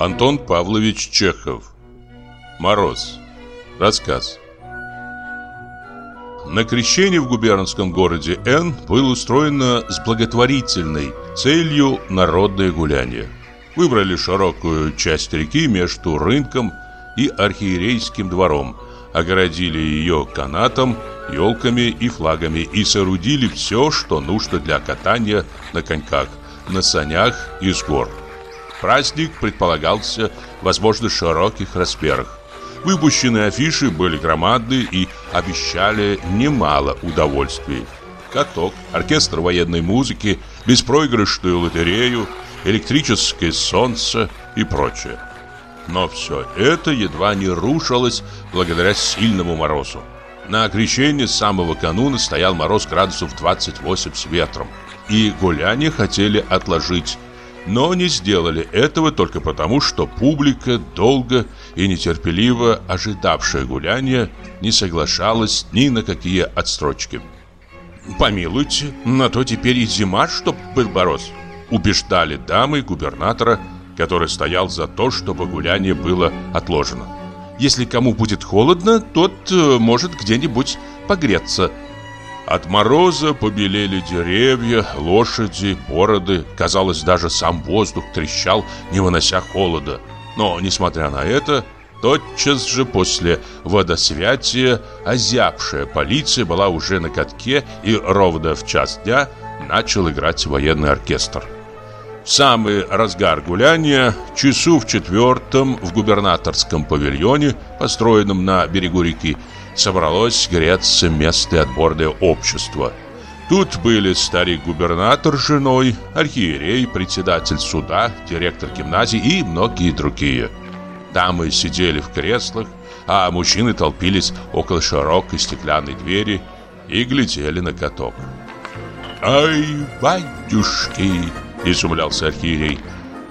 Антон Павлович Чехов Мороз Рассказ На крещении в губернском городе Н было устроено с благотворительной целью народное гуляние. Выбрали широкую часть реки между рынком и архиерейским двором, огородили ее канатом, елками и флагами и соорудили все, что нужно для катания на коньках, на санях и с гор. Праздник предполагался, возможно, широких размерах. Выпущенные афиши были громадные и обещали немало удовольствий. Каток, оркестр военной музыки, беспроигрышную лотерею, электрическое солнце и прочее. Но все это едва не рушилось благодаря сильному морозу. На окрещении самого кануна стоял мороз градусов 28 с ветром. И гуляние хотели отложить, но не сделали этого только потому, что публика, долго и нетерпеливо ожидавшая гуляния, не соглашалась ни на какие отстрочки. «Помилуйте, на то теперь и зима, чтоб был мороз», убеждали дамы губернатора, который стоял за то, чтобы гуляние было отложено. Если кому будет холодно, тот э, может где-нибудь погреться. От мороза побелели деревья, лошади, бороды. Казалось, даже сам воздух трещал, не вынося холода. Но, несмотря на это, тотчас же после водосвятия озябшая полиция была уже на катке и ровно в час дня начал играть военный оркестр. В самый разгар гуляния, часу в четвертом в губернаторском павильоне, построенном на берегу реки, собралось греться местное отборное общество. Тут были старик-губернатор с женой, архиерей, председатель суда, директор гимназии и многие другие. Дамы сидели в креслах, а мужчины толпились около широкой стеклянной двери и глядели на каток. «Ай, батюшки!» изумлялся архиерей.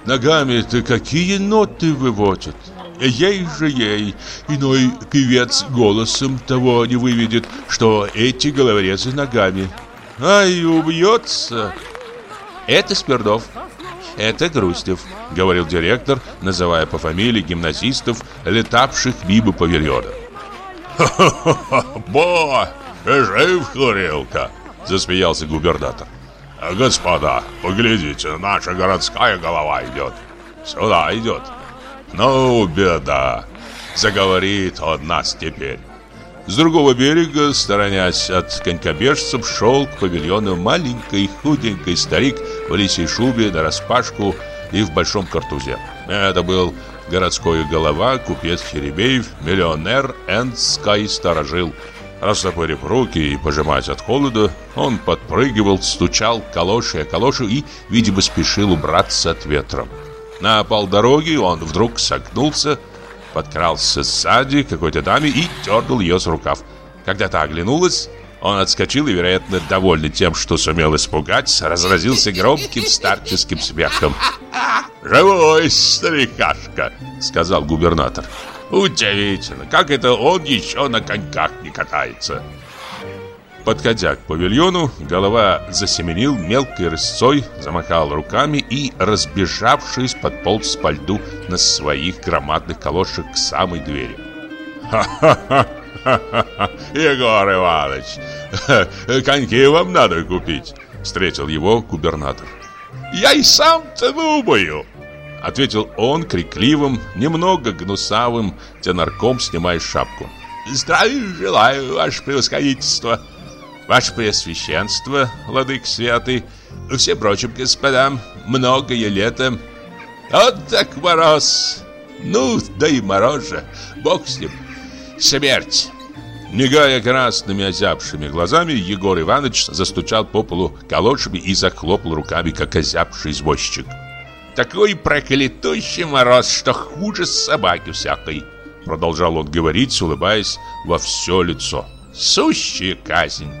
Ногами-то какие ноты выводят? Ей же ей, иной певец голосом того не выведет, что эти головорезы ногами. Ай, убьется. Это Смирнов, это Грустев, говорил директор, называя по фамилии гимназистов, летавших мимо павильона. «Ха-ха-ха! Жив, Хурилка!» – засмеялся губернатор. «Господа, поглядите, наша городская голова идет. Сюда идет. Ну, беда. Заговорит он нас теперь». С другого берега, сторонясь от конькобежцев, шел к павильону маленький худенький старик в лисей шубе нараспашку и в большом картузе. Это был городской голова, купец Херебеев, миллионер, энский сторожил – Растопырив руки и пожимаясь от холода, он подпрыгивал, стучал калоши о калошу и, видимо, спешил убраться от ветра. На полдороги он вдруг согнулся, подкрался сзади какой-то даме и дернул ее за рукав. Когда та оглянулась, он отскочил и, вероятно, довольный тем, что сумел испугать, разразился громким старческим смехом. «Живой старикашка!» — сказал губернатор. Удивительно, как это он еще на коньках не катается. Подходя к павильону, голова засеменил мелкой рысцой, замахал руками и, разбежавшись, подполз по льду на своих громадных колошек к самой двери. «Ха-ха-ха! Егор Иванович, коньки вам надо купить!» Встретил его губернатор. «Я и сам-то думаю!» Ответил он крикливым, немного гнусавым тенарком, снимая шапку. Здравия желаю, ваше превосходительство Ваше Преосвященство, владык святый Все прочим господам, многое лето Вот так мороз Ну, да и мороз же, бог с ним. Смерть! Мигая красными озябшими глазами, Егор Иванович застучал по полу калошами и захлопал руками, как озябший извозчик. Такой проклятущий мороз, что хуже собаки всякой Продолжал он говорить, улыбаясь во все лицо. Сущая казнь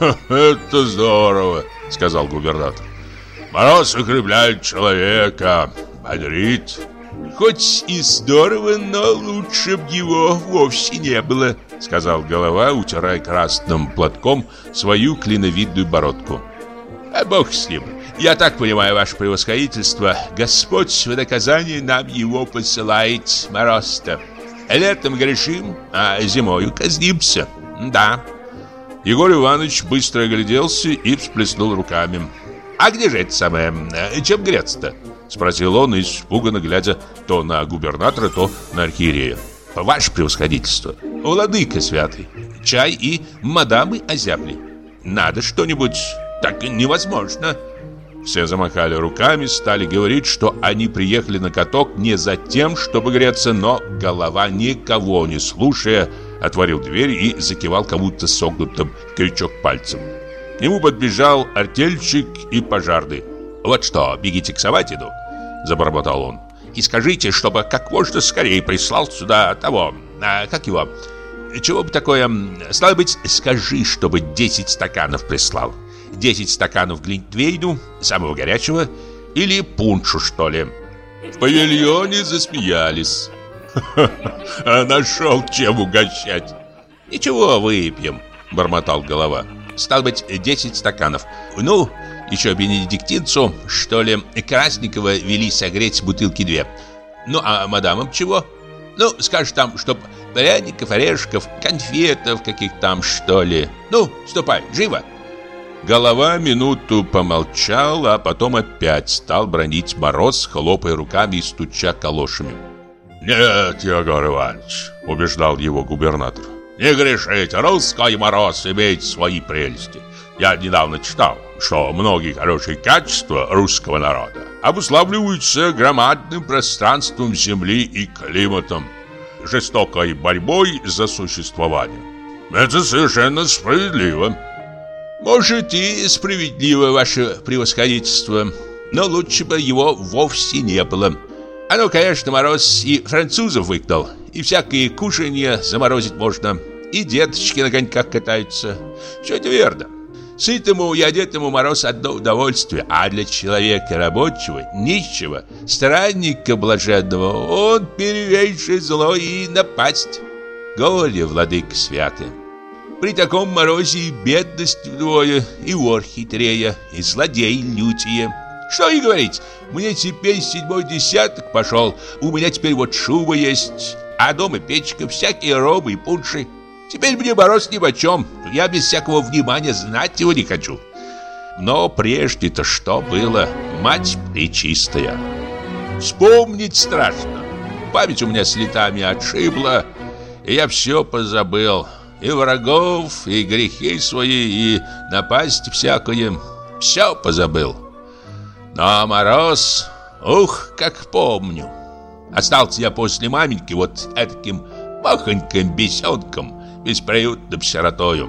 «Это здорово», — сказал губернатор Мороз укрепляет человека, бодрит Хоть и здорово, но лучше б его вовсе не было Сказал голова, утирая красным платком свою клиновидную бородку Да бог с ним. Я так понимаю, ваше превосходительство, Господь в наказание нам его посылает, мороз-то. Летом грешим, а зимою казнимся. Да. Егор Иванович быстро огляделся и всплеснул руками. «А где же это самое? Чем греться-то?» Спросил он, испуганно глядя то на губернатора, то на архиерея. «Ваше превосходительство, владыка святый, чай и мадамы озябли. Надо что-нибудь, так невозможно». Все замахали руками, стали говорить, что они приехали на каток не за тем, чтобы греться, но голова, никого не слушая, отворил дверь и закивал кому-то согнутым крючок пальцем. К нему подбежал артельщик и пожарный. «Вот что, бегите к Саватину», — забормотал он, «и скажите, чтобы как можно скорее прислал сюда того, а, как его, чего бы такое, стало быть, скажи, чтобы 10 стаканов прислал». 10 стаканов глинтвейну, самого горячего, или пуншу, что ли. В павильоне засмеялись. А нашел чем угощать. Ничего, выпьем, бормотал голова. Стал быть, 10 стаканов. Ну, еще бенедиктинцу, что ли, Красникова вели согреть бутылки две. Ну, а мадамам чего? Ну, скажешь там, чтоб пряников, орешков, конфетов каких там, что ли. Ну, ступай, живо. Голова минуту помолчал, а потом опять стал бронить мороз, хлопая руками и стуча калошами. «Нет, Егор Иванович», — убеждал его губернатор, «не грешите, русский мороз имеет свои прелести. Я недавно читал, что многие хорошие качества русского народа обуславливаются громадным пространством земли и климатом, жестокой борьбой за существование. Это совершенно справедливо». Может и справедливо ваше превосходительство, но лучше бы его вовсе не было. Ну, конечно, мороз и французов выгнал, и всякие кушанья заморозить можно, и деточки на коньках катаются. Все это верно. Сытому и одетому мороз одно удовольствие, а для человека рабочего, нищего, странника блаженного он первейшее зло и напасть. Горе, владыка святый. При таком морозе и бедность вдвое, и вор хитрее, и злодей лютее. Что и говорить, мне теперь седьмой десяток пошел, у меня теперь вот шуба есть, а дома печка, всякие робы и пунши. Теперь мне мороз ни почем, я без всякого внимания знать его не хочу. Но прежде-то что было, мать пречистая. Вспомнить страшно. Память у меня с летами отшибла, и я все позабыл и врагов, и грехи свои, и напасть всякое. Все позабыл. Но мороз, ух, как помню. Остался я после маменьки вот таким махоньким бесенком, бесприютным сиротою.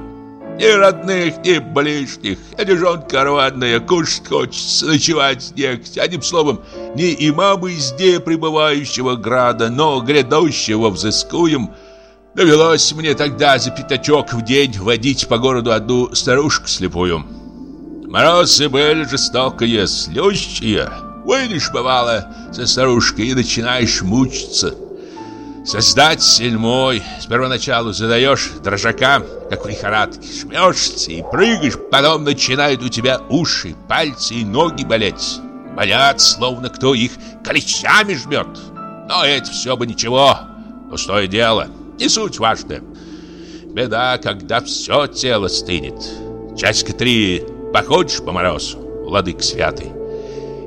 Ни родных, ни ближних, одежонка рваная, кушать хочется, ночевать негде. Одним словом, ни и мамы здесь пребывающего града, но грядущего взыскуем – Довелось мне тогда за пятачок в день водить по городу одну старушку слепую. Морозы были жестокие, слющие. Выйдешь, бывало, со старушкой и начинаешь мучиться. Создатель мой, с первоначалу задаешь дрожака, как в лихорадке, жмешься и прыгаешь, потом начинают у тебя уши, пальцы и ноги болеть. Болят, словно кто их клещами жмет. Но это все бы ничего, пустое дело. Не суть важная. Беда, когда все тело стынет. Часика три походишь по морозу, владык святый,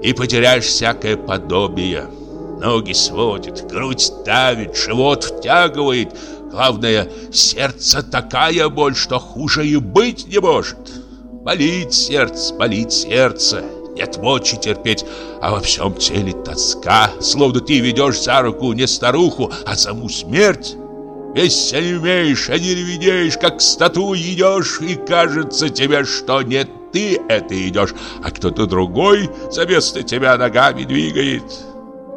и потеряешь всякое подобие. Ноги сводит, грудь давит, живот втягивает. Главное, сердце такая боль, что хуже и быть не может. Болит сердце, болит сердце. Нет мочи терпеть, а во всем теле тоска, словно ты ведешь за руку не старуху, а саму смерть. Весь имеешь, а не реведеешь, как стату идешь, и кажется тебе, что не ты это идешь, а кто-то другой за место тебя ногами двигает.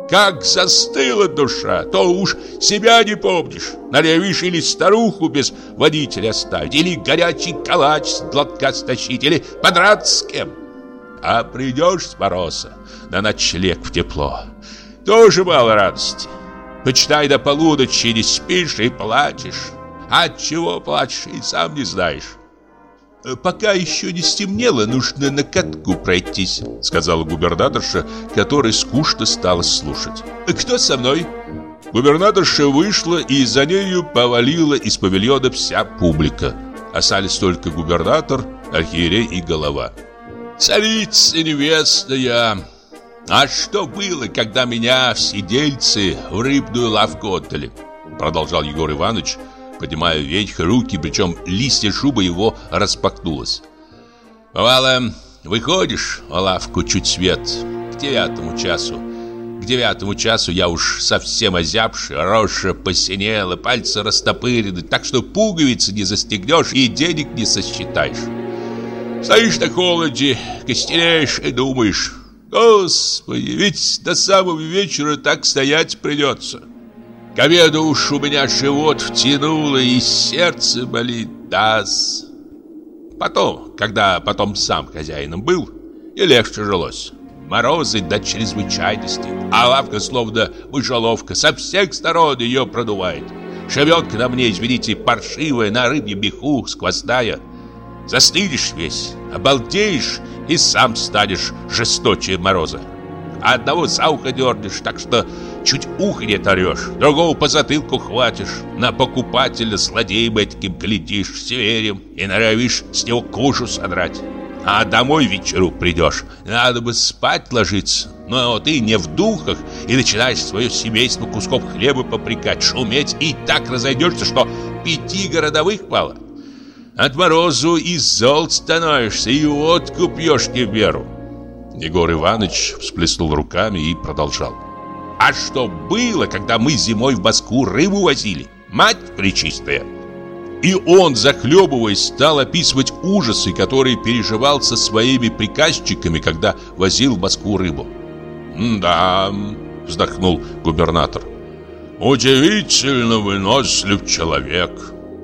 Как застыла душа, то уж себя не помнишь. Налевишь или старуху без водителя оставить, или горячий калач с глотка стащить, или подраться с кем. А придешь с мороза на ночлег в тепло, тоже мало радости. Почитай до полуночи, не спишь и плачешь. От чего плачешь, и сам не знаешь. Пока еще не стемнело, нужно на катку пройтись», — сказала губернаторша, которой скучно стало слушать. «Кто со мной?» Губернаторша вышла, и за нею повалила из павильона вся публика. Остались только губернатор, архиерей и голова. «Царица невестная, а что было, когда меня в сидельцы в рыбную лавку отдали?» Продолжал Егор Иванович, поднимая вверх руки, причем листья шубы его распахнулось. «Бывало, выходишь в лавку чуть свет к девятому часу, к девятому часу я уж совсем озябший, рожа посинела, пальцы растопырены, так что пуговицы не застегнешь и денег не сосчитаешь. Стоишь на холоде, костеряешь и думаешь, Господи, ведь до самого вечера так стоять придется. К обеду уж у меня живот втянуло и сердце болит, дас. Потом, когда потом сам хозяином был, и легче жилось морозы до чрезвычайности, а лавка словно мышеловка, со всех сторон ее продувает. Шевелка на мне, извините, паршивая, на рыбьем меху, сквозная. Застынешь весь, обалдеешь и сам станешь жесточе мороза. А одного за ухо дернешь, так что чуть ухо не тарешь, другого по затылку хватишь, на покупателя злодеем этим глядишь северем и норовишь с него кожу содрать. А домой вечеру придешь, надо бы спать ложиться. Но ты не в духах и начинаешь свое семейство кусков хлеба попрекать, шуметь и так разойдешься, что пяти городовых пало. От морозу и зол становишься, и водку пьешь не в меру. Егор Иванович всплеснул руками и продолжал. А что было, когда мы зимой в Москву рыбу возили? Мать пречистая! И он, захлебываясь, стал описывать ужасы, которые переживал со своими приказчиками, когда возил в Москву рыбу. «Да», — вздохнул губернатор, — «удивительно вынослив человек.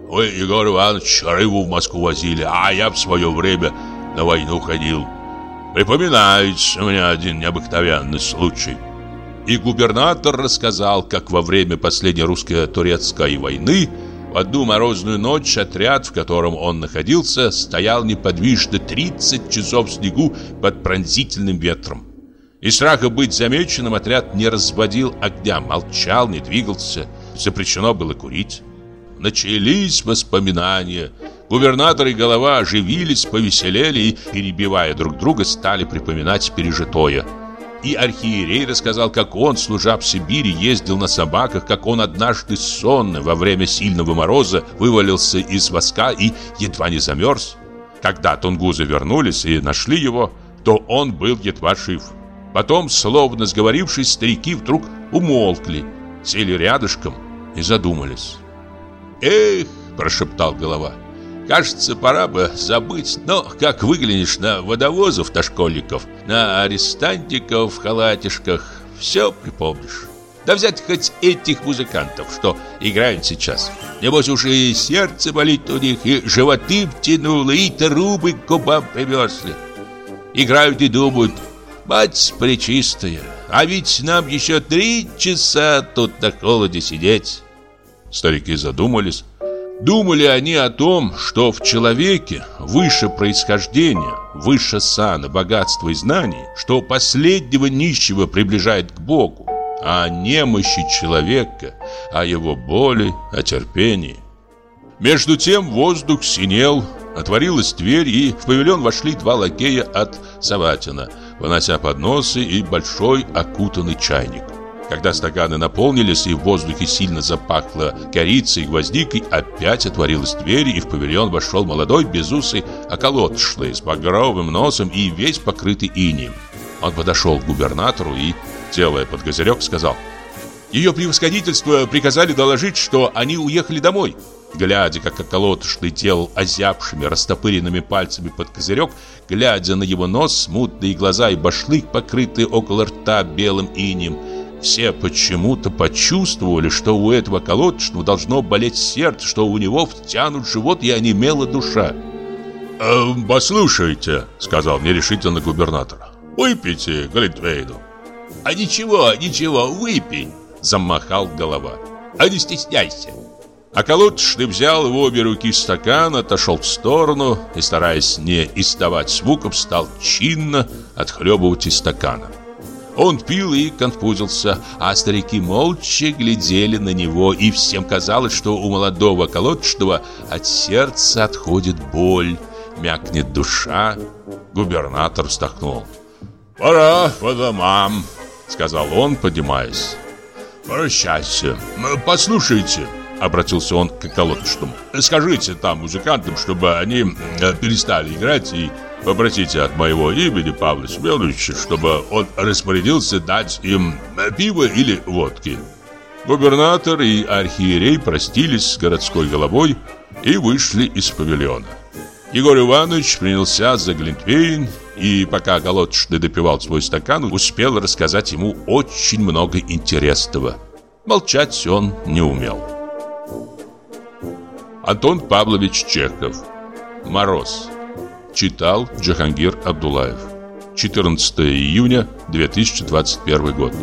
Вы, Егор Иванович, рыбу в Москву возили, а я в свое время на войну ходил. Припоминается мне один необыкновенный случай». И губернатор рассказал, как во время последней русско-турецкой войны в одну морозную ночь отряд, в котором он находился, стоял неподвижно 30 часов в снегу под пронзительным ветром. Из страха быть замеченным отряд не разводил огня, молчал, не двигался, запрещено было курить. Начались воспоминания. Губернатор и голова оживились, повеселели и, перебивая друг друга, стали припоминать пережитое – и архиерей рассказал, как он, служа в Сибири, ездил на собаках, как он однажды сонно во время сильного мороза вывалился из воска и едва не замерз. Когда тунгузы вернулись и нашли его, то он был едва жив. Потом, словно сговорившись, старики вдруг умолкли, сели рядышком и задумались. «Эх!» – прошептал голова – Кажется, пора бы забыть, но как выглянешь на водовозов-то школьников, на арестантиков в халатишках, все припомнишь. Да взять хоть этих музыкантов, что играют сейчас. Небось уж и сердце болит у них, и животы втянуло, и трубы к губам примерзли. Играют и думают, мать пречистая, а ведь нам еще три часа тут на холоде сидеть. Старики задумались, Думали они о том, что в человеке выше происхождения, выше сана, богатства и знаний, что последнего нищего приближает к Богу, а о немощи человека, о его боли, о терпении. Между тем воздух синел, отворилась дверь, и в павильон вошли два лакея от Саватина, вынося подносы и большой окутанный чайник. Когда стаканы наполнились и в воздухе сильно запахло корицей и гвоздикой, опять отворилась дверь, и в павильон вошел молодой безусый околотшлый с багровым носом и весь покрытый инием. Он подошел к губернатору и, делая под козырек, сказал «Ее превосходительство приказали доложить, что они уехали домой». Глядя, как околотошный делал озябшими, растопыренными пальцами под козырек, глядя на его нос, смутные глаза и башлык, покрытые около рта белым инем, все почему-то почувствовали, что у этого колодочного должно болеть сердце, что у него втянут живот и онемела душа. «Э, «Послушайте», — сказал нерешительно губернатор, — «выпейте Галитвейну». «А ничего, ничего, выпей», — замахал голова. «А не стесняйся». А колодочный взял в обе руки стакан, отошел в сторону и, стараясь не издавать звуков, стал чинно отхлебывать из стакана. Он пил и конфузился, а старики молча глядели на него, и всем казалось, что у молодого колодочного от сердца отходит боль, мякнет душа. Губернатор вздохнул. «Пора по домам», — сказал он, поднимаясь. «Прощайся. Послушайте», — обратился он к колодочному. «Скажите там музыкантам, чтобы они перестали играть и Попросите от моего имени Павла Семеновича, чтобы он распорядился дать им пиво или водки. Губернатор и архиерей простились с городской головой и вышли из павильона. Егор Иванович принялся за глинтвейн, и пока голодный допивал свой стакан, успел рассказать ему очень много интересного. Молчать он не умел. Антон Павлович Чехов. Мороз Читал Джахангир Абдулаев. 14 июня 2021 год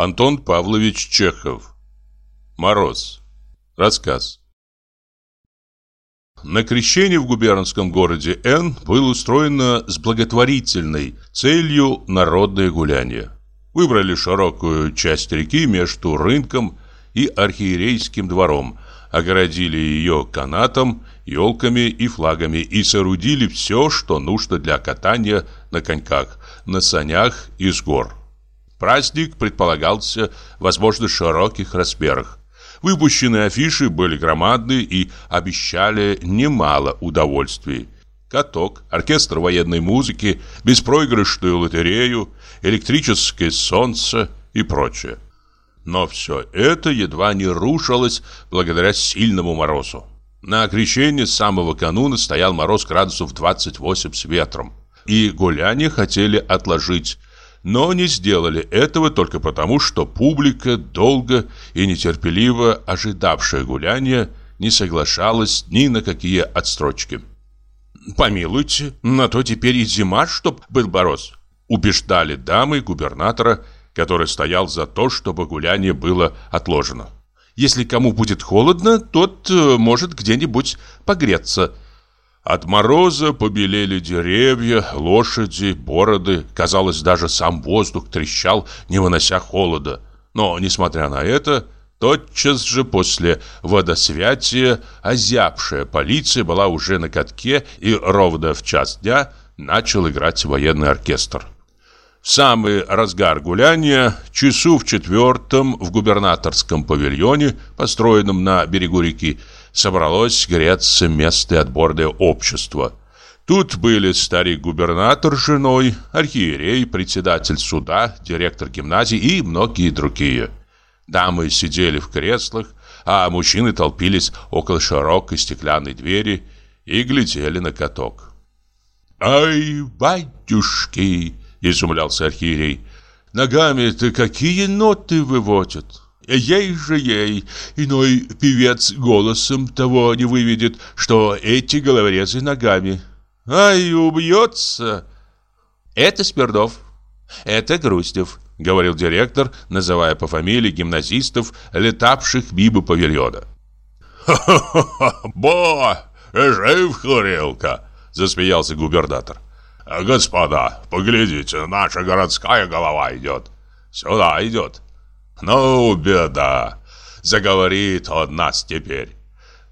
Антон Павлович Чехов Мороз Рассказ. На крещение в губернском городе Н было устроено с благотворительной целью народное гуляние. Выбрали широкую часть реки между рынком и архиерейским двором, огородили ее канатом, елками и флагами и соорудили все, что нужно для катания на коньках, на санях и с гор. Праздник предполагался, возможно, широких размерах. Выпущенные афиши были громадные и обещали немало удовольствий. Каток, оркестр военной музыки, беспроигрышную лотерею, электрическое солнце и прочее. Но все это едва не рушилось благодаря сильному морозу. На окрещении с самого кануна стоял мороз градусов 28 с ветром. И гуляние хотели отложить, но не сделали этого только потому, что публика, долго и нетерпеливо ожидавшая гуляния, не соглашалась ни на какие отстрочки. «Помилуйте, на то теперь и зима, чтоб был мороз», убеждали дамы губернатора, который стоял за то, чтобы гуляние было отложено. «Если кому будет холодно, тот э, может где-нибудь погреться», от мороза побелели деревья, лошади, бороды. Казалось, даже сам воздух трещал, не вынося холода. Но, несмотря на это, тотчас же после водосвятия озябшая полиция была уже на катке и ровно в час дня начал играть военный оркестр. В самый разгар гуляния, часу в четвертом в губернаторском павильоне, построенном на берегу реки, собралось греться местное отборное общество. Тут были старик-губернатор с женой, архиерей, председатель суда, директор гимназии и многие другие. Дамы сидели в креслах, а мужчины толпились около широкой стеклянной двери и глядели на каток. «Ай, батюшки!» – изумлялся архиерей. «Ногами-то какие ноты выводят!» Ей же ей, иной певец голосом того не выведет, что эти головорезы ногами. Ай, убьется. Это Смирнов, это Грустев, говорил директор, называя по фамилии гимназистов, летавших мимо павильона. «Ха-ха-ха! Бо! Жив хурилка!» – засмеялся губернатор. «Господа, поглядите, наша городская голова идет. Сюда идет. «Ну, беда!» — заговорит он нас теперь.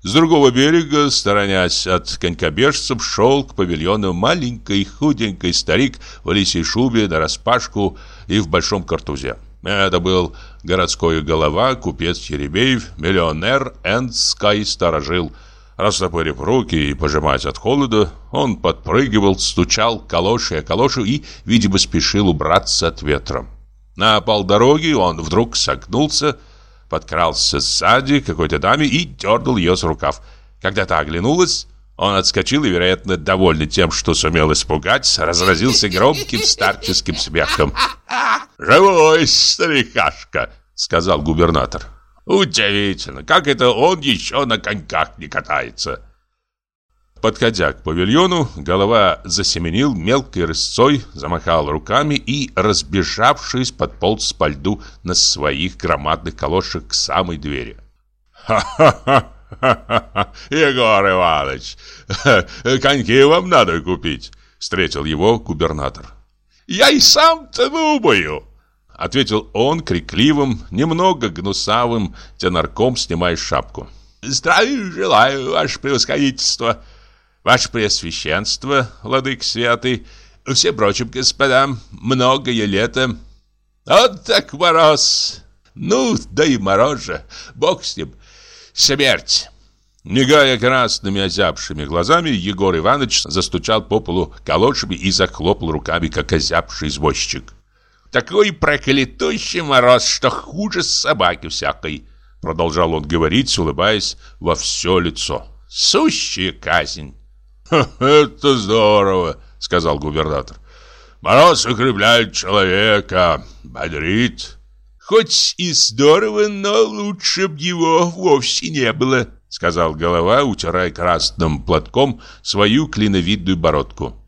С другого берега, сторонясь от конькобежцев, шел к павильону маленький худенький старик в лисьей шубе на распашку и в большом картузе. Это был городской голова, купец Еремеев, миллионер, энский сторожил. Растопырив руки и пожимаясь от холода, он подпрыгивал, стучал калоши о калошу и, видимо, спешил убраться от ветра. На полдороги он вдруг согнулся, подкрался сзади какой-то даме и дернул ее с рукав. Когда та оглянулась, Он отскочил и, вероятно, довольный тем, что сумел испугать, разразился громким старческим смехом. «Живой старикашка!» — сказал губернатор. «Удивительно, как это он еще на коньках не катается!» Подходя к павильону, голова засеменил мелкой рысцой, замахал руками и, разбежавшись, подполз по льду на своих громадных колошах к самой двери. «Ха-ха-ха! Егор Иванович, коньки вам надо купить!» Встретил его губернатор. «Я и сам-то думаю!» Ответил он крикливым, немного гнусавым тенарком, снимая шапку. «Здравия желаю, ваше превосходительство!» Ваше Преосвященство, Владык Святый, все прочим господам, многое лето. Вот так мороз! Ну, да и мороз же, бог с ним, смерть!» Мигая красными озябшими глазами, Егор Иванович застучал по полу калошами и захлопал руками, как озябший извозчик. «Такой проклятущий мороз, что хуже собаки всякой!» Продолжал он говорить, улыбаясь во все лицо. «Сущая казнь!» «Это здорово», — сказал губернатор. «Мороз укрепляет человека, бодрит». «Хоть и здорово, но лучше б его вовсе не было», — сказал голова, утирая красным платком свою клиновидную бородку.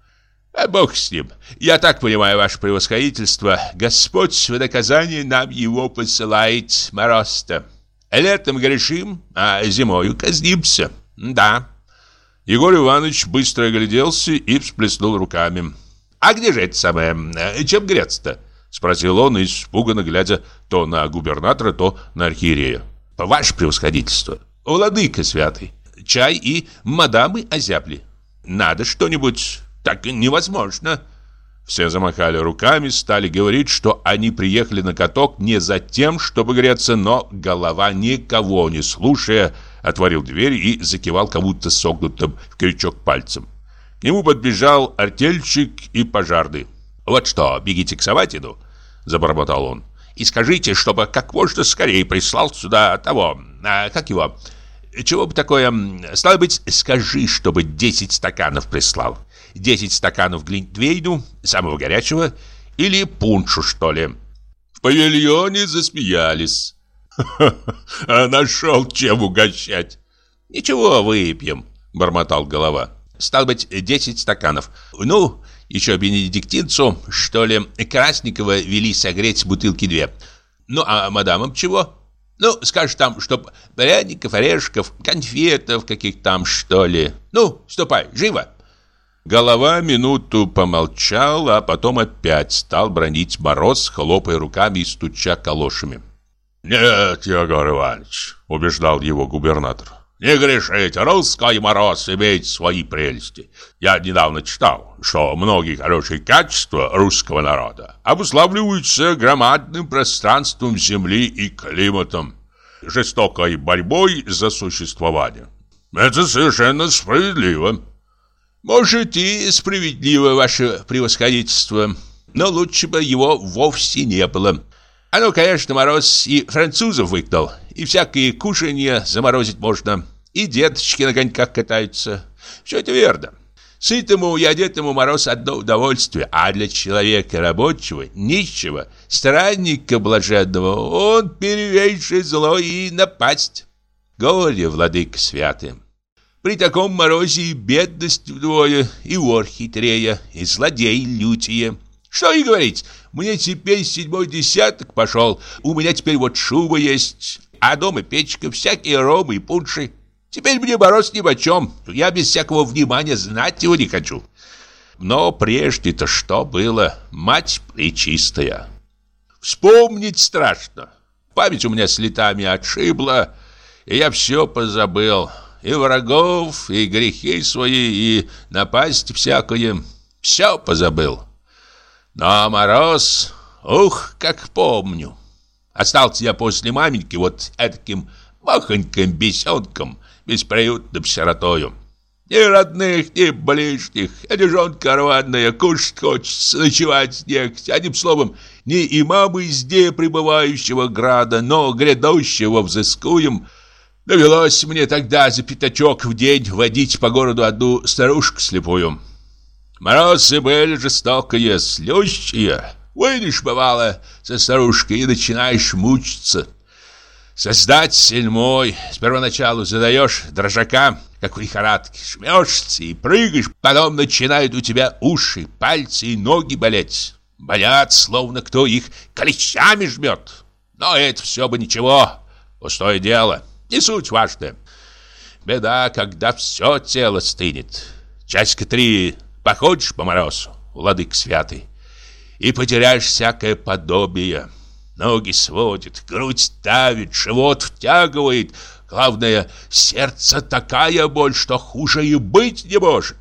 «А бог с ним. Я так понимаю, ваше превосходительство, Господь в наказание нам его посылает, мороз-то. Летом грешим, а зимою казнимся. Да». Егор Иванович быстро огляделся и всплеснул руками. «А где же это самое? Чем греться-то?» Спросил он, испуганно глядя то на губернатора, то на архиерея. «Ваше превосходительство, владыка святый, чай и мадамы озябли. Надо что-нибудь, так невозможно». Все замахали руками, стали говорить, что они приехали на каток не за тем, чтобы греться, но голова, никого не слушая, отворил дверь и закивал кому-то согнутым в крючок пальцем. К нему подбежал артельщик и пожарный. «Вот что, бегите к Саватину», — забормотал он, «и скажите, чтобы как можно скорее прислал сюда того, а, как его, чего бы такое, стало быть, скажи, чтобы 10 стаканов прислал, 10 стаканов глинтвейну, самого горячего, или пуншу, что ли». В павильоне засмеялись. А нашел чем угощать. Ничего, выпьем, бормотал голова. Стал быть, десять стаканов. Ну, еще бенедиктинцу, что ли, Красникова вели согреть бутылки две. Ну, а мадамам чего? Ну, скажешь там, чтоб пряников, орешков, конфетов каких там, что ли. Ну, ступай, живо!» Голова минуту помолчал, а потом опять стал бронить мороз, хлопая руками и стуча калошами. «Нет, Егор Иванович», — убеждал его губернатор, «не грешите, русский мороз имеет свои прелести. Я недавно читал, что многие хорошие качества русского народа обуславливаются громадным пространством земли и климатом, жестокой борьбой за существование. Это совершенно справедливо». «Может, и справедливо, ваше превосходительство, но лучше бы его вовсе не было». Ну, конечно, мороз и французов выгнал, и всякие кушанья заморозить можно, и деточки на коньках катаются. Все это верно. Сытому и одетому мороз одно удовольствие, а для человека рабочего, нищего, странника блаженного он перевейший зло и напасть. Горе, владыка святый. При таком морозе и бедность вдвое, и вор хитрее, и злодей лютее. Что и говорить, мне теперь седьмой десяток пошел. У меня теперь вот шуба есть, а дома печка, всякие ромы и пунши. Теперь мне мороз ни почем. Я без всякого внимания знать его не хочу. Но прежде-то что было? Мать пречистая. Вспомнить страшно. Память у меня с летами отшибла, и я все позабыл. И врагов, и грехи свои, и напасть всякое. Все позабыл. Но мороз, ух, как помню. Остался я после маменьки вот таким махоньким бесенком, бесприютным сиротою. Ни родных, ни ближних, одежонка рваная, кушать хочется, ночевать негде. Одним словом, не и мамы здесь пребывающего града, но грядущего взыскуем. Довелось мне тогда за пятачок в день водить по городу одну старушку слепую. Морозы были жестокие, слющие. Выйдешь, бывало, со старушкой и начинаешь мучиться. Создатель мой, с первоначалу задаешь дрожака, как в лихорадке, жмешься и прыгаешь, потом начинают у тебя уши, пальцы и ноги болеть. Болят, словно кто их клещами жмет. Но это все бы ничего, пустое дело, не суть важная. Беда, когда все тело стынет. Часика три походишь по морозу, владык святый, и потеряешь всякое подобие. Ноги сводит, грудь давит, живот втягивает. Главное, сердце такая боль, что хуже и быть не может.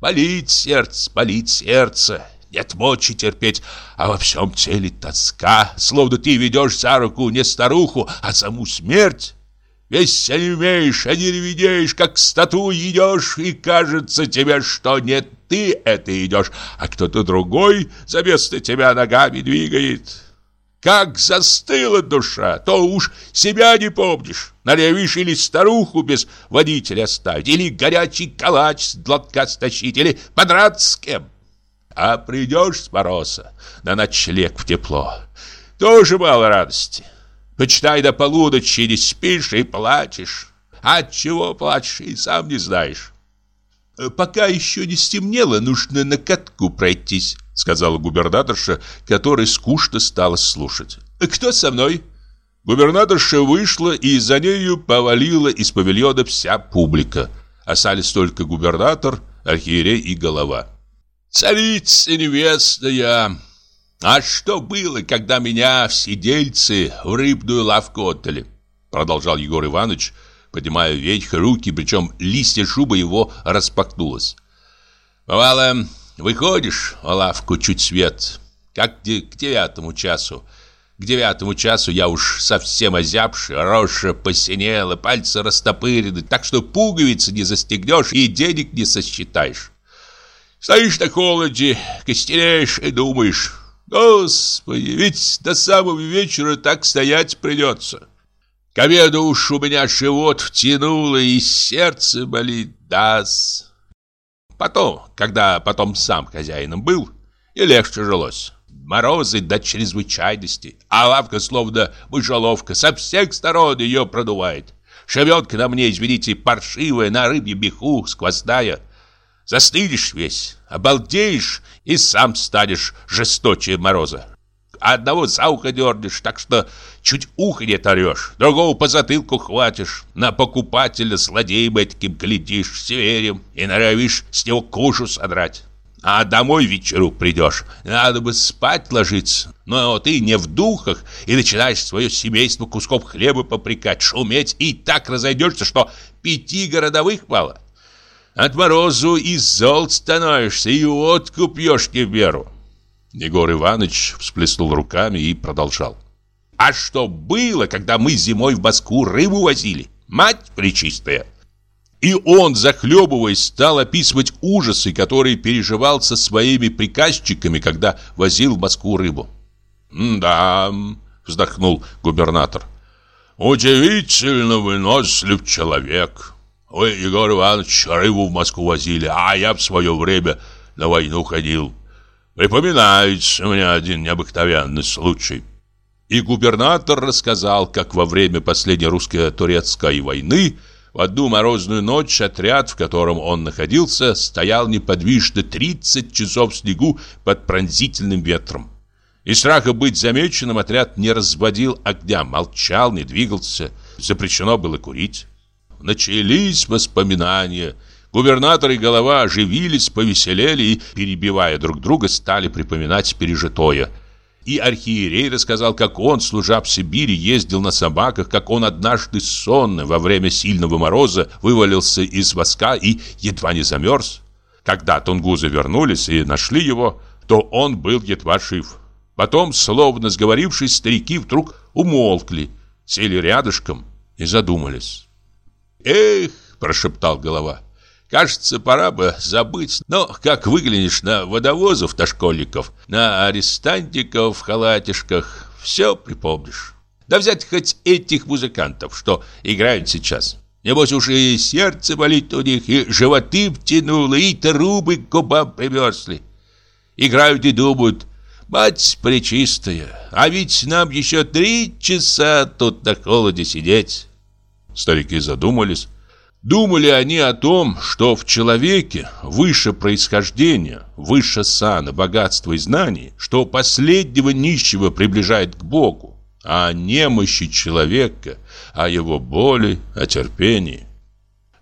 Болит сердце, болит сердце. Нет мочи терпеть, а во всем теле тоска, словно ты ведешь за руку не старуху, а саму смерть. Весь онемеешь, онеревенеешь, как стату идешь, и кажется тебе, что не ты это идешь, а кто-то другой за место тебя ногами двигает. Как застыла душа, то уж себя не помнишь. Налевишь или старуху без водителя оставить, или горячий калач с глотка стащить, или подраться с кем. А придешь с мороза на ночлег в тепло, тоже мало радости. Почитай до полуночи, не спишь и плачешь. От чего плачешь, и сам не знаешь. «Э, «Пока еще не стемнело, нужно на катку пройтись», сказала губернаторша, которой скучно стало слушать. «Э, «Кто со мной?» Губернаторша вышла, и за нею повалила из павильона вся публика. Остались только губернатор, архиерей и голова. «Царица невестная!» А что было, когда меня в сидельцы в рыбную лавку отдали? Продолжал Егор Иванович, поднимая вверх руки, причем листья шубы его распахнулось. Бывало, выходишь в лавку чуть свет, как к девятому часу. К девятому часу я уж совсем озябший, рожа посинела, пальцы растопырены, так что пуговицы не застегнешь и денег не сосчитаешь. Стоишь на холоде, костеряешь и думаешь, Господи, ведь до самого вечера так стоять придется. К обеду уж у меня живот втянуло и сердце болит, дас. Потом, когда потом сам хозяином был, и легче жилось. Морозы до чрезвычайности, а лавка словно мышеловка, со всех сторон ее продувает. Шевенка на мне, извините, паршивая, на рыбье беху, сквозная. Застынешь весь, обалдеешь и сам станешь жесточе мороза. Одного за ухо дернешь, так что чуть ухо не торешь, другого по затылку хватишь, на покупателя злодеем этим глядишь, северем и норовишь с него кожу содрать. А домой вечеру придешь, надо бы спать ложиться, но ты не в духах и начинаешь свое семейство кусков хлеба попрекать, шуметь и так разойдешься, что пяти городовых мало. От морозу и зол становишься, и водку пьешь не веру. Егор Иванович всплеснул руками и продолжал. А что было, когда мы зимой в Москву рыбу возили? Мать пречистая! И он, захлебываясь, стал описывать ужасы, которые переживал со своими приказчиками, когда возил в Москву рыбу. «Да», — вздохнул губернатор, — «удивительно вынослив человек. Вы, Егор Иванович, рыбу в Москву возили, а я в свое время на войну ходил. Припоминается мне один необыкновенный случай. И губернатор рассказал, как во время последней русско-турецкой войны в одну морозную ночь отряд, в котором он находился, стоял неподвижно 30 часов в снегу под пронзительным ветром. Из страха быть замеченным отряд не разводил огня, молчал, не двигался, запрещено было курить. Начались воспоминания. Губернатор и голова оживились, повеселели и, перебивая друг друга, стали припоминать пережитое. И архиерей рассказал, как он, служа в Сибири, ездил на собаках, как он однажды сонно во время сильного мороза вывалился из воска и едва не замерз. Когда тунгузы вернулись и нашли его, то он был едва жив. Потом, словно сговорившись, старики вдруг умолкли, сели рядышком и задумались. «Эх!» – прошептал голова. «Кажется, пора бы забыть. Но как выглянешь на водовозов-то школьников, на арестантиков в халатишках, все припомнишь. Да взять хоть этих музыкантов, что играют сейчас. Небось уж и сердце болит у них, и животы втянуло, и трубы к губам примерзли. Играют и думают, мать пречистая, а ведь нам еще три часа тут на холоде сидеть. Старики задумались. Думали они о том, что в человеке выше происхождения, выше сана, богатства и знаний, что последнего нищего приближает к Богу, а немощи человека, о его боли, о терпении.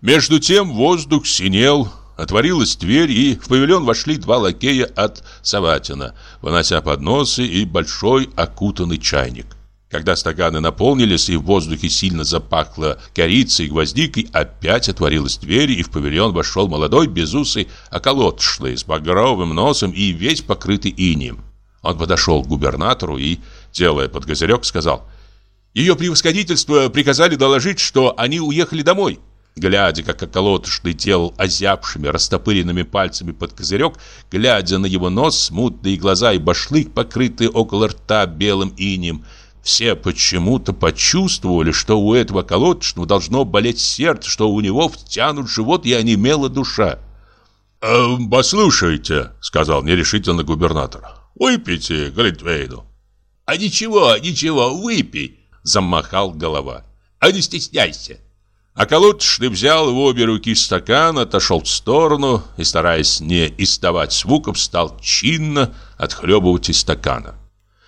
Между тем воздух синел, Отворилась дверь, и в павильон вошли два лакея от Саватина, вынося подносы и большой окутанный чайник. Когда стаканы наполнились и в воздухе сильно запахло корицей и гвоздикой, опять отворилась дверь, и в павильон вошел молодой безусый околотшлый с багровым носом и весь покрытый инием. Он подошел к губернатору и, делая под козырек, сказал «Ее превосходительство приказали доложить, что они уехали домой». Глядя, как околотошный делал озябшими, растопыренными пальцами под козырек, глядя на его нос, смутные глаза и башлык, покрытые около рта белым инеем, все почему-то почувствовали, что у этого колодочного должно болеть сердце, что у него втянут живот и онемела душа. «Э, «Послушайте», — сказал нерешительно губернатор, — «выпейте Глинтвейну». «А ничего, ничего, выпей», — замахал голова. «А не стесняйся». А колодочный взял в обе руки стакан, отошел в сторону и, стараясь не издавать звуков, стал чинно отхлебывать из стакана.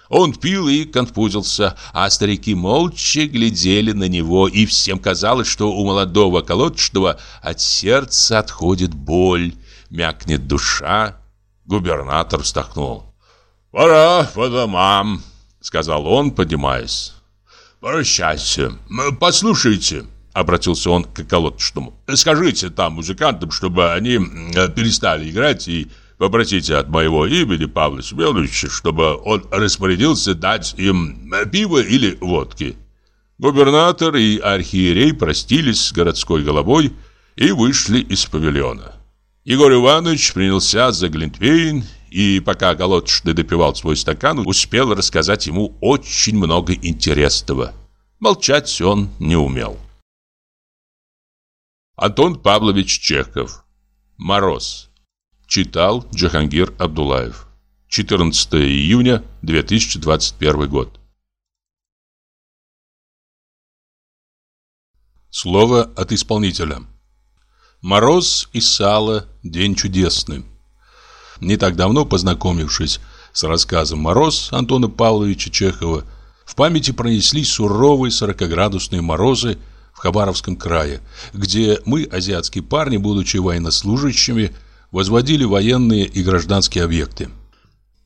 Он пил и конфузился, а старики молча глядели на него, и всем казалось, что у молодого колодочного от сердца отходит боль, мякнет душа. Губернатор вздохнул. «Пора по домам», — сказал он, поднимаясь. «Прощайте. Послушайте». Обратился он к колодочному. «Скажите там музыкантам, чтобы они перестали играть и Попросите от моего имени Павла Семеновича, чтобы он распорядился дать им пиво или водки. Губернатор и архиерей простились с городской головой и вышли из павильона. Егор Иванович принялся за Глинтвейн, и пока Голодшный допивал свой стакан, успел рассказать ему очень много интересного. Молчать он не умел. Антон Павлович Чехов «Мороз» Читал Джахангир Абдулаев. 14 июня 2021 год. Слово от исполнителя. Мороз и сало – день чудесный. Не так давно, познакомившись с рассказом «Мороз» Антона Павловича Чехова, в памяти пронеслись суровые сорокоградусные морозы в Хабаровском крае, где мы, азиатские парни, будучи военнослужащими, возводили военные и гражданские объекты.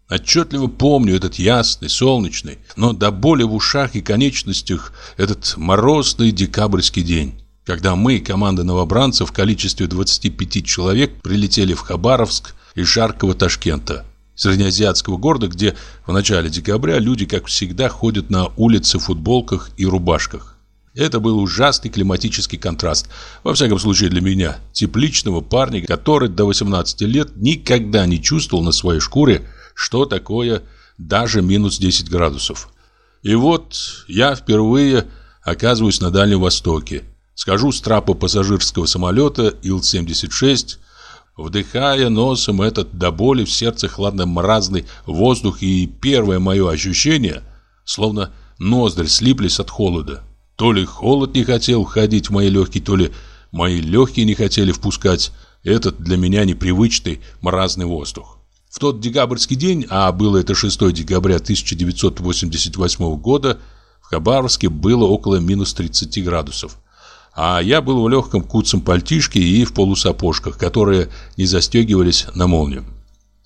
Отчетливо помню этот ясный, солнечный, но до боли в ушах и конечностях этот морозный декабрьский день, когда мы, команда новобранцев в количестве 25 человек, прилетели в Хабаровск из жаркого Ташкента, среднеазиатского города, где в начале декабря люди, как всегда, ходят на улицы в футболках и рубашках. Это был ужасный климатический контраст, во всяком случае для меня, тепличного парня, который до 18 лет никогда не чувствовал на своей шкуре, что такое даже минус 10 градусов. И вот я впервые оказываюсь на Дальнем Востоке. Скажу с трапа пассажирского самолета Ил-76, вдыхая носом этот до боли в сердце хладно-мразный воздух, и первое мое ощущение, словно ноздри слиплись от холода. То ли холод не хотел входить в мои легкие, то ли мои легкие не хотели впускать этот для меня непривычный морозный воздух. В тот декабрьский день, а было это 6 декабря 1988 года, в Хабаровске было около минус 30 градусов. А я был в легком куцем пальтишке и в полусапожках, которые не застегивались на молнию.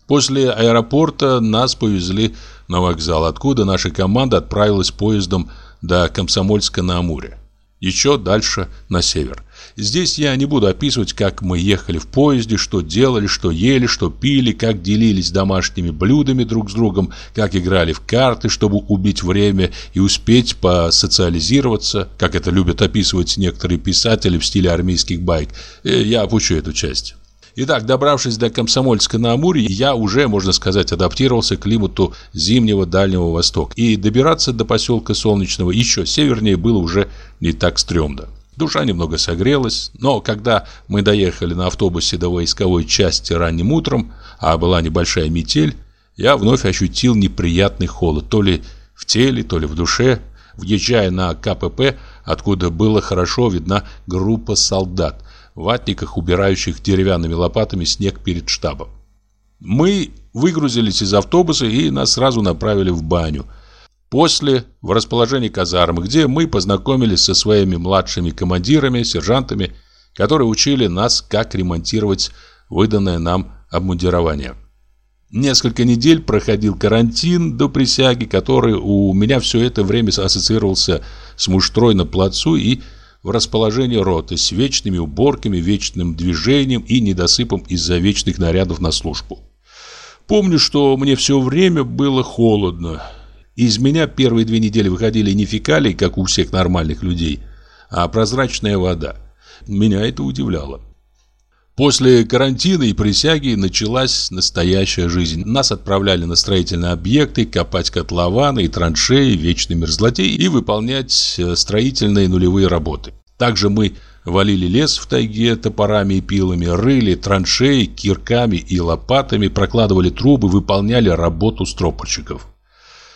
После аэропорта нас повезли на вокзал, откуда наша команда отправилась поездом до Комсомольска-на-Амуре. Еще дальше на север. Здесь я не буду описывать, как мы ехали в поезде, что делали, что ели, что пили, как делились домашними блюдами друг с другом, как играли в карты, чтобы убить время и успеть посоциализироваться, как это любят описывать некоторые писатели в стиле армейских байк. Э, я опущу эту часть. Итак, добравшись до Комсомольска на Амуре, я уже, можно сказать, адаптировался к климату зимнего Дальнего Востока. И добираться до поселка Солнечного еще севернее было уже не так стрёмно. Душа немного согрелась, но когда мы доехали на автобусе до войсковой части ранним утром, а была небольшая метель, я вновь ощутил неприятный холод, то ли в теле, то ли в душе. Въезжая на КПП, откуда было хорошо видна группа солдат, ватниках, убирающих деревянными лопатами снег перед штабом. Мы выгрузились из автобуса и нас сразу направили в баню. После в расположении казармы, где мы познакомились со своими младшими командирами, сержантами, которые учили нас, как ремонтировать выданное нам обмундирование. Несколько недель проходил карантин до присяги, который у меня все это время ассоциировался с муштрой на плацу и в расположении роты с вечными уборками, вечным движением и недосыпом из-за вечных нарядов на службу. Помню, что мне все время было холодно. Из меня первые две недели выходили не фекалии, как у всех нормальных людей, а прозрачная вода. Меня это удивляло. После карантина и присяги началась настоящая жизнь. Нас отправляли на строительные объекты, копать котлованы и траншеи вечной мерзлоте и выполнять э, строительные нулевые работы. Также мы валили лес в тайге топорами и пилами, рыли траншеи кирками и лопатами, прокладывали трубы, выполняли работу стропорщиков.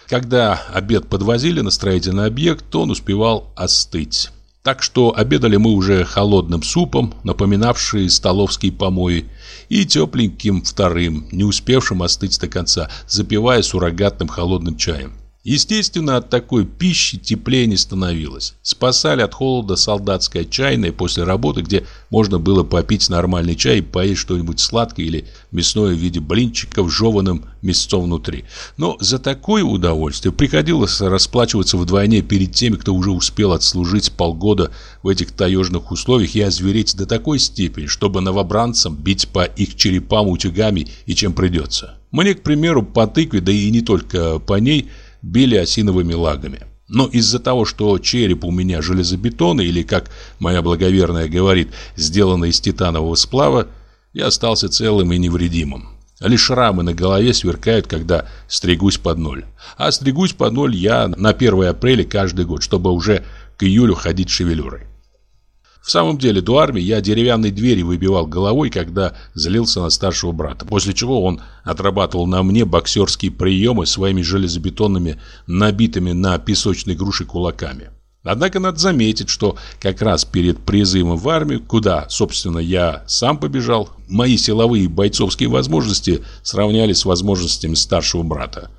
Когда обед подвозили на строительный объект, он успевал остыть. Так что обедали мы уже холодным супом, напоминавший столовские помои, и тепленьким вторым, не успевшим остыть до конца, запивая суррогатным холодным чаем. Естественно, от такой пищи теплее не становилось. Спасали от холода солдатская чайная после работы, где можно было попить нормальный чай и поесть что-нибудь сладкое или мясное в виде блинчиков с жеванным мясцом внутри. Но за такое удовольствие приходилось расплачиваться вдвойне перед теми, кто уже успел отслужить полгода в этих таежных условиях и озвереть до такой степени, чтобы новобранцам бить по их черепам утюгами и чем придется. Мне, к примеру, по тыкве, да и не только по ней – били осиновыми лагами. Но из-за того, что череп у меня железобетонный, или, как моя благоверная говорит, сделанный из титанового сплава, я остался целым и невредимым. Лишь шрамы на голове сверкают, когда стригусь под ноль. А стригусь под ноль я на 1 апреля каждый год, чтобы уже к июлю ходить шевелюрой. В самом деле, до армии я деревянные двери выбивал головой, когда злился на старшего брата, после чего он отрабатывал на мне боксерские приемы своими железобетонными, набитыми на песочной груши кулаками. Однако надо заметить, что как раз перед призывом в армию, куда, собственно, я сам побежал, мои силовые и бойцовские возможности сравнялись с возможностями старшего брата.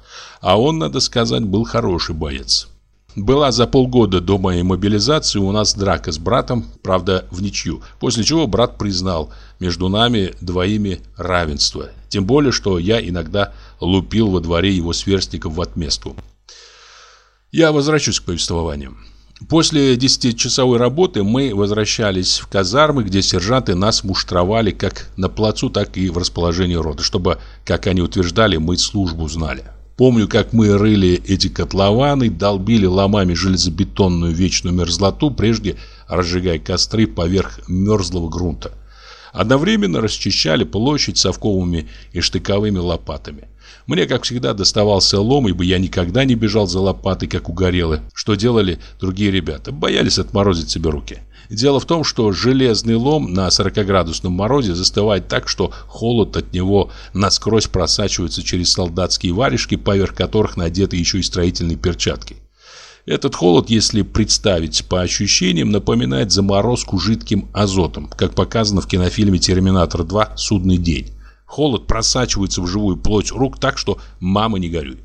А он, надо сказать, был хороший боец. Была за полгода до моей мобилизации у нас драка с братом, правда, в ничью. После чего брат признал между нами двоими равенство. Тем более, что я иногда лупил во дворе его сверстников в отместку. Я возвращусь к повествованию. После десятичасовой работы мы возвращались в казармы, где сержанты нас муштровали как на плацу, так и в расположении роты, чтобы, как они утверждали, мы службу знали. Помню, как мы рыли эти котлованы, долбили ломами железобетонную вечную мерзлоту, прежде разжигая костры поверх мерзлого грунта. Одновременно расчищали площадь совковыми и штыковыми лопатами. Мне, как всегда, доставался лом, ибо я никогда не бежал за лопатой, как угорелый. Что делали другие ребята? Боялись отморозить себе руки. Дело в том, что железный лом на 40-градусном морозе застывает так, что холод от него насквозь просачивается через солдатские варежки, поверх которых надеты еще и строительные перчатки. Этот холод, если представить по ощущениям, напоминает заморозку жидким азотом, как показано в кинофильме «Терминатор 2. Судный день». Холод просачивается в живую плоть рук так, что мама не горюй.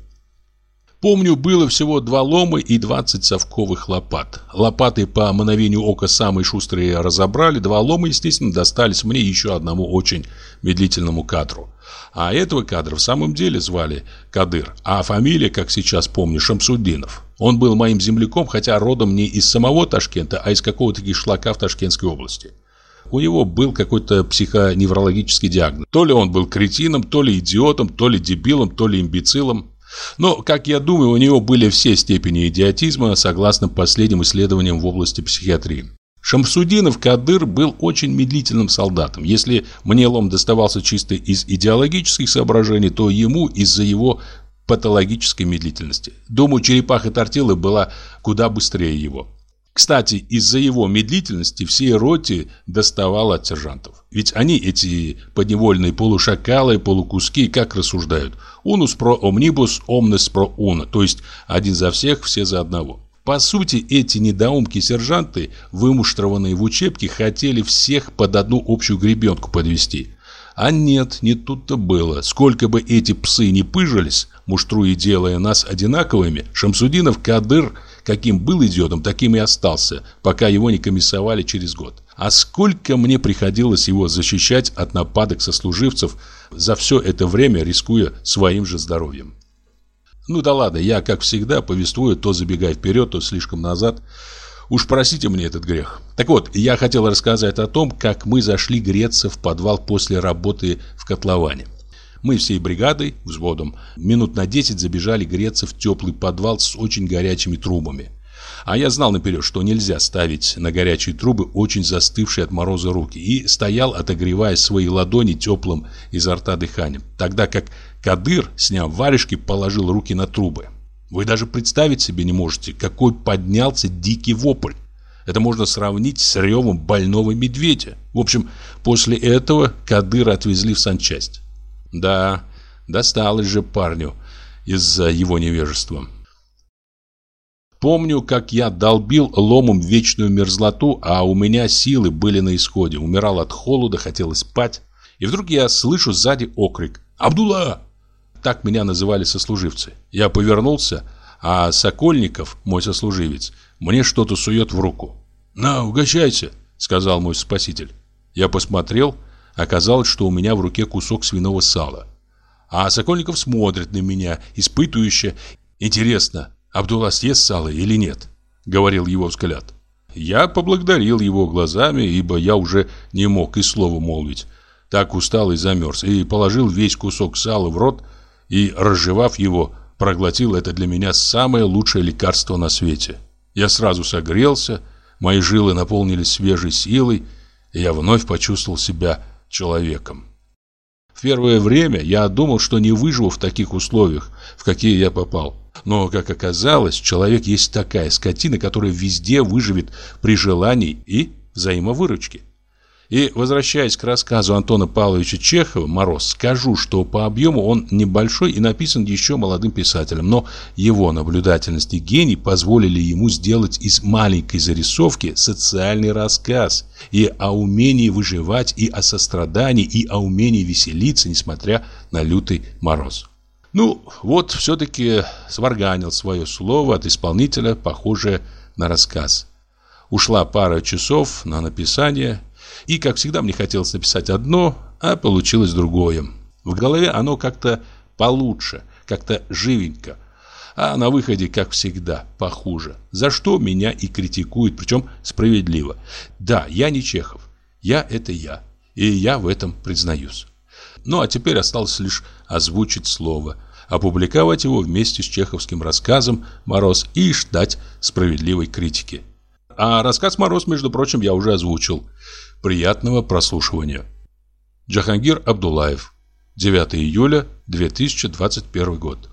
Помню, было всего два лома и 20 совковых лопат. Лопаты по мановению ока самые шустрые разобрали, два лома, естественно, достались мне еще одному очень медлительному кадру. А этого кадра в самом деле звали Кадыр, а фамилия, как сейчас помню, Шамсуддинов. Он был моим земляком, хотя родом не из самого Ташкента, а из какого-то кишлака в Ташкентской области. У него был какой-то психоневрологический диагноз. То ли он был кретином, то ли идиотом, то ли дебилом, то ли имбецилом. Но, как я думаю, у него были все степени идиотизма, согласно последним исследованиям в области психиатрии. Шамсудинов Кадыр был очень медлительным солдатом. Если мне лом доставался чисто из идеологических соображений, то ему из-за его патологической медлительности. Думаю, черепаха Тортилы была куда быстрее его. Кстати, из-за его медлительности всей роте доставало от сержантов. Ведь они, эти подневольные полушакалы, полукуски, как рассуждают? Унус про омнибус, омнес про уна, то есть один за всех, все за одного. По сути, эти недоумки-сержанты, вымуштрованные в учебке, хотели всех под одну общую гребенку подвести. А нет, не тут-то было. Сколько бы эти псы не пыжились, муштруя делая нас одинаковыми, Шамсудинов Кадыр каким был идиотом, таким и остался, пока его не комиссовали через год. А сколько мне приходилось его защищать от нападок сослуживцев за все это время, рискуя своим же здоровьем. Ну да ладно, я, как всегда, повествую, то забегая вперед, то слишком назад. Уж простите мне этот грех. Так вот, я хотел рассказать о том, как мы зашли греться в подвал после работы в котловане. Мы всей бригадой, взводом, минут на 10 забежали греться в теплый подвал с очень горячими трубами. А я знал наперед, что нельзя ставить на горячие трубы очень застывшие от мороза руки, и стоял, отогревая свои ладони теплым изо рта дыханием, тогда как Кадыр, сняв варежки, положил руки на трубы. Вы даже представить себе не можете, какой поднялся дикий вопль. Это можно сравнить с ревом больного медведя. В общем, после этого Кадыра отвезли в санчасть. Да, досталось же парню из-за его невежества. Помню, как я долбил ломом вечную мерзлоту, а у меня силы были на исходе. Умирал от холода, хотелось спать. И вдруг я слышу сзади окрик «Абдулла!» Так меня называли сослуживцы. Я повернулся, а Сокольников, мой сослуживец, мне что-то сует в руку. «На, угощайся!» — сказал мой спаситель. Я посмотрел Оказалось, что у меня в руке кусок свиного сала. А Сокольников смотрит на меня, испытывающе. «Интересно, Абдулла съест сало или нет?» — говорил его взгляд. Я поблагодарил его глазами, ибо я уже не мог и слова молвить. Так устал и замерз, и положил весь кусок сала в рот, и, разжевав его, проглотил это для меня самое лучшее лекарство на свете. Я сразу согрелся, мои жилы наполнились свежей силой, и я вновь почувствовал себя человеком. В первое время я думал, что не выживу в таких условиях, в какие я попал. Но, как оказалось, человек есть такая скотина, которая везде выживет при желании и взаимовыручке. И, возвращаясь к рассказу Антона Павловича Чехова «Мороз», скажу, что по объему он небольшой и написан еще молодым писателем, но его наблюдательность и гений позволили ему сделать из маленькой зарисовки социальный рассказ и о умении выживать, и о сострадании, и о умении веселиться, несмотря на лютый мороз. Ну, вот все-таки сварганил свое слово от исполнителя, похожее на рассказ. Ушла пара часов на написание – и, как всегда, мне хотелось написать одно, а получилось другое. В голове оно как-то получше, как-то живенько. А на выходе, как всегда, похуже. За что меня и критикуют, причем справедливо. Да, я не Чехов. Я – это я. И я в этом признаюсь. Ну, а теперь осталось лишь озвучить слово, опубликовать его вместе с чеховским рассказом «Мороз» и ждать справедливой критики. А рассказ «Мороз», между прочим, я уже озвучил. Приятного прослушивания. Джахангир Абдулаев. 9 июля 2021 год.